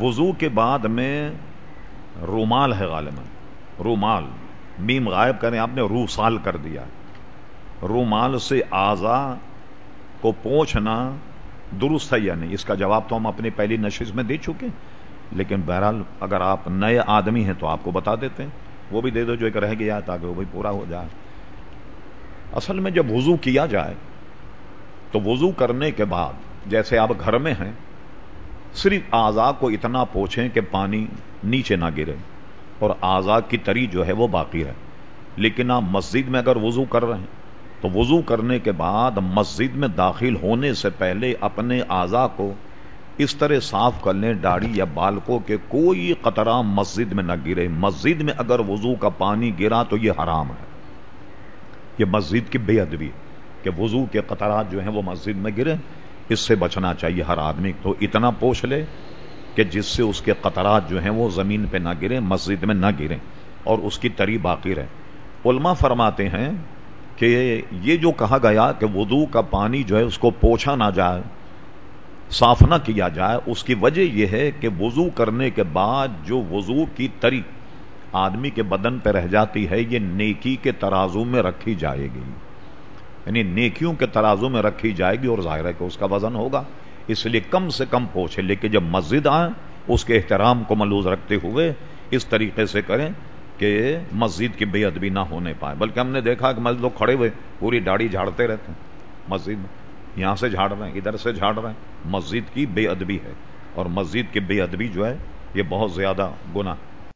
وضو کے بعد میں رومال ہے غالباً۔ رومال۔ میم غائب کریں، آپ نے رو سال کر دیا۔ رومال سے آزا کو پوچھنا درست ہے یا نہیں؟ اس کا جواب تو ہم اپنی پہلی نشست میں دے چکے لیکن بہرحال اگر آپ نئے آدمی ہیں تو آپ کو بتا دیتے ہیں۔ وہ بھی دے دو جو ایک رہ گیا تاکہ وہ بھی پورا ہو جائے۔ اصل میں جب وضو کیا جائے، تو وضو کرنے کے بعد، جیسے آپ گھر میں ہیں صرف آزا کو اتنا پوچھیں کہ پانی نیچے نہ گرے اور آزا کی تری جو ہے وہ باقی رہے لیکن آپ مسجد میں اگر وضو کر رہے ہیں، تو وضو کرنے کے بعد مسجد میں داخل ہونے سے پہلے اپنے آزا کو اس طرح صاف کر لیں داڑھی یا بال کو کہ کوئی قطرہ مسجد میں نہ گرے۔ مسجد میں اگر وضو کا پانی گرا تو یہ حرام ہے۔ یہ مسجد کی بے ادبی کہ وضو کے قطرات جو ہیں وہ مسجد میں گرے اس سے بچنا چاہیے ہر آدمی تو اتنا پوچھ لے کہ جس سے اس کے قطرات جو ہیں وہ زمین پہ نہ گریں، مسجد میں نہ گریں، اور اس کی تری باقی رہے۔ علماء فرماتے ہیں کہ یہ جو کہا گیا کہ وضو کا پانی جو ہے اس کو پوچھا نہ جائے، صاف نہ کیا جائے، اس کی وجہ یہ ہے کہ وضو کرنے کے بعد جو وضو کی تری آدمی کے بدن پہ رہ جاتی ہے، یہ نیکی کے ترازو میں رکھی جائے گی۔ یعنی نیکیوں کے ترازو میں رکھی جائے گی اور ظاہر ہے کہ اس کا وزن ہوگا۔ اس لیے کم سے کم پوچھے لیکن جب مسجد آئیں، اس کے احترام کو ملوز رکھتے ہوئے اس طریقے سے کریں کہ مسجد کی بے ادبی نہ ہونے پائے بلکہ ہم نے دیکھا کہ مسجد لوگ کھڑے ہوئے، پوری داڑھی جھاڑتے رہتے ہیں۔ مسجد میں یہاں سے جھاڑ رہے ہیں، ادھر سے جھاڑ رہے ہیں۔ مسجد کی بے ادبی ہے اور مسجد کی بے ادبی جو ہے، یہ بہت زیادہ گناہ